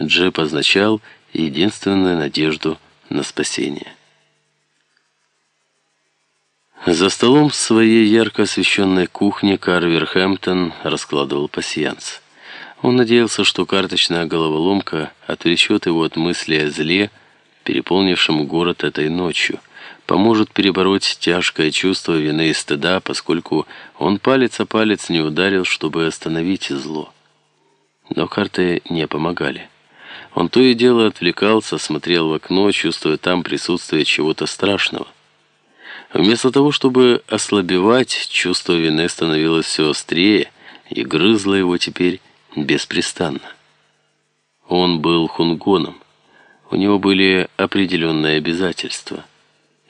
Джеб означал единственную надежду на спасение. За столом в своей ярко освещенной кухне Карвер Хэмптон раскладывал пасьянс. Он надеялся, что карточная головоломка отвлечет его от мысли о зле, переполнившем город этой ночью, поможет перебороть тяжкое чувство вины и стыда, поскольку он палец о палец не ударил, чтобы остановить зло. Но карты не помогали. Он то и дело отвлекался, смотрел в окно, чувствуя там присутствие чего-то страшного. Вместо того, чтобы ослабевать, чувство вины становилось все острее и грызло его теперь беспрестанно. Он был хунгоном. У него были определенные обязательства.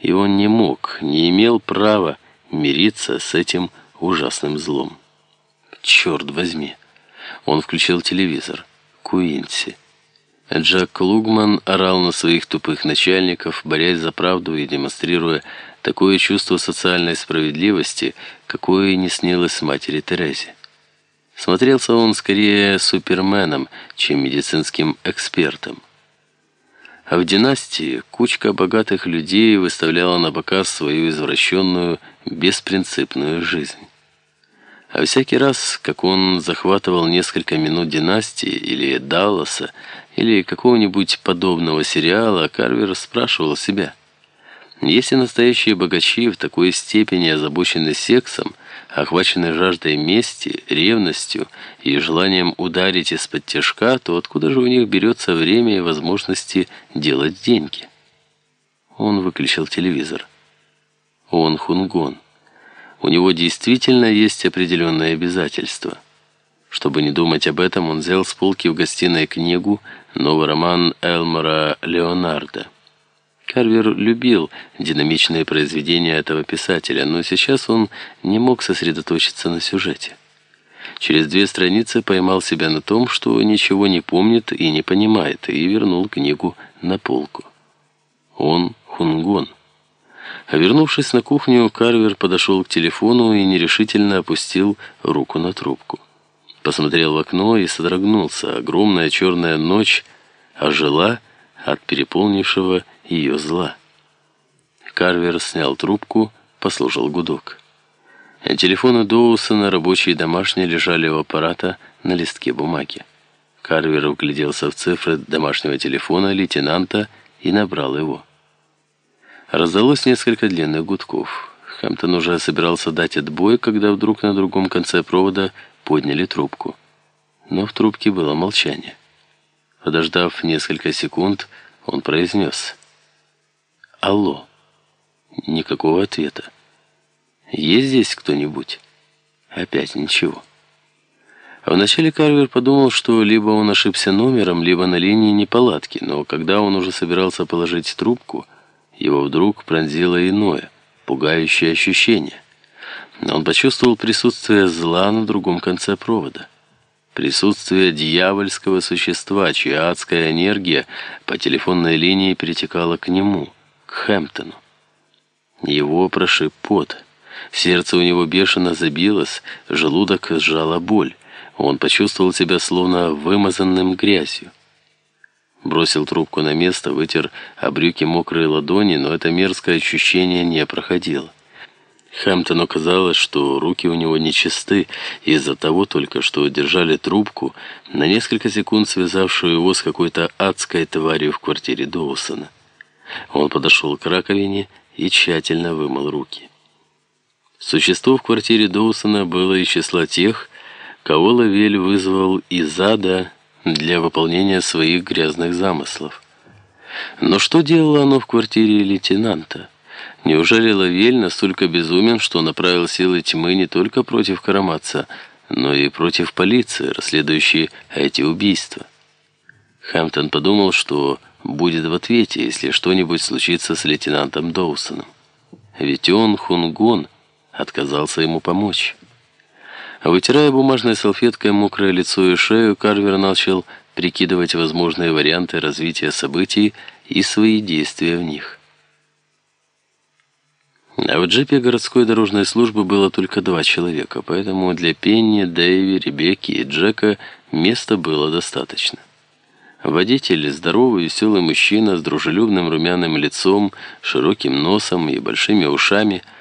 И он не мог, не имел права мириться с этим ужасным злом. Черт возьми. Он включил телевизор. Куинси. Джак Лугман орал на своих тупых начальников, борясь за правду и демонстрируя такое чувство социальной справедливости, какое не снилось матери Терезе. Смотрелся он скорее суперменом, чем медицинским экспертом. А в династии кучка богатых людей выставляла на показ свою извращенную, беспринципную жизнь. А всякий раз, как он захватывал несколько минут династии или Далласа, или какого-нибудь подобного сериала, Карвер спрашивал себя, если настоящие богачи в такой степени озабочены сексом, охвачены жаждой мести, ревностью и желанием ударить из-под тяжка, то откуда же у них берется время и возможности делать деньги? Он выключил телевизор. Он хунгон. У него действительно есть определенные обязательства. Чтобы не думать об этом, он взял с полки в гостиной книгу «Новый роман Элмора Леонарда». Карвер любил динамичные произведения этого писателя, но сейчас он не мог сосредоточиться на сюжете. Через две страницы поймал себя на том, что ничего не помнит и не понимает, и вернул книгу на полку. Он хунгон. А вернувшись на кухню, Карвер подошел к телефону и нерешительно опустил руку на трубку. Посмотрел в окно и содрогнулся. Огромная черная ночь ожила от переполнившего ее зла. Карвер снял трубку, послушал гудок. Телефоны Доусона, рабочие и домашние, лежали у аппарата на листке бумаги. Карвер вгляделся в цифры домашнего телефона лейтенанта и набрал его. Раздалось несколько длинных гудков. Хэмптон уже собирался дать отбой, когда вдруг на другом конце провода подняли трубку. Но в трубке было молчание. Подождав несколько секунд, он произнес «Алло». Никакого ответа. «Есть здесь кто-нибудь?» Опять ничего. Вначале Карвер подумал, что либо он ошибся номером, либо на линии неполадки, но когда он уже собирался положить трубку, его вдруг пронзило иное, пугающее ощущение. Он почувствовал присутствие зла на другом конце провода. Присутствие дьявольского существа, чья адская энергия по телефонной линии перетекала к нему, к Хэмптону. Его прошиб пот. Сердце у него бешено забилось, желудок сжала боль. Он почувствовал себя словно вымазанным грязью. Бросил трубку на место, вытер о брюки мокрые ладони, но это мерзкое ощущение не проходило. Хэмптону казалось, что руки у него нечисты из-за того только, что держали трубку, на несколько секунд связавшую его с какой-то адской тварью в квартире Доусона. Он подошел к раковине и тщательно вымыл руки. Существо в квартире Доусона было из числа тех, кого Лавель вызвал из ада для выполнения своих грязных замыслов. Но что делало оно в квартире лейтенанта? Неужели Лавель настолько безумен, что направил силы тьмы не только против Караматца, но и против полиции, расследующей эти убийства? Хэмптон подумал, что будет в ответе, если что-нибудь случится с лейтенантом Доусоном. Ведь он, Хунгон, отказался ему помочь. Вытирая бумажной салфеткой мокрое лицо и шею, Карвер начал прикидывать возможные варианты развития событий и свои действия в них. А в джипе городской дорожной службы было только два человека, поэтому для Пенни, Дэйви, Ребекки и Джека места было достаточно. Водитель – здоровый, веселый мужчина с дружелюбным румяным лицом, широким носом и большими ушами –